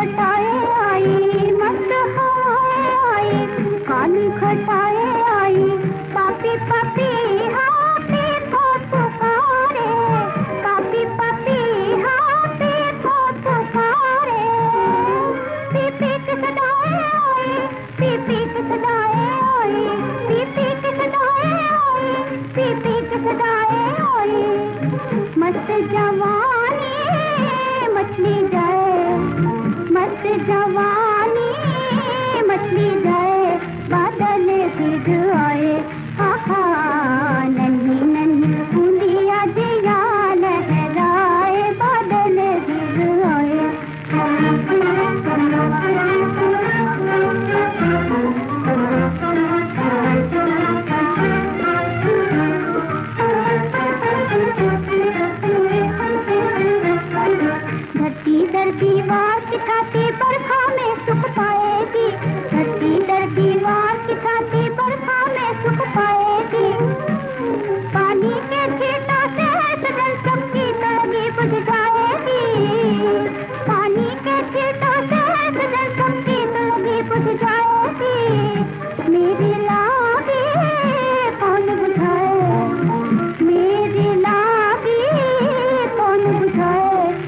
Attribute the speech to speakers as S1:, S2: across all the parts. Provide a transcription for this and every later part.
S1: खटाए आई मत हाय कान खटाए आई, पापी पापी हाथी को आई आई आई आई। जवान मस्त धरती दर दीवार सिखाती बरखा में सुख पाएगी। धरती दर दीवार सिखाती बरखा में सुख पाएगी। पानी के छींटों से सजन सबकी तलगी बुझ जाएगी। पानी के छींटों से सजन सबकी तलगी बुझ जाएगी। मेरी लागी कौन बुझाए? मेरी लागी कौन बुझाए?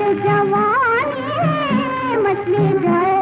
S1: जवानी मछली जाए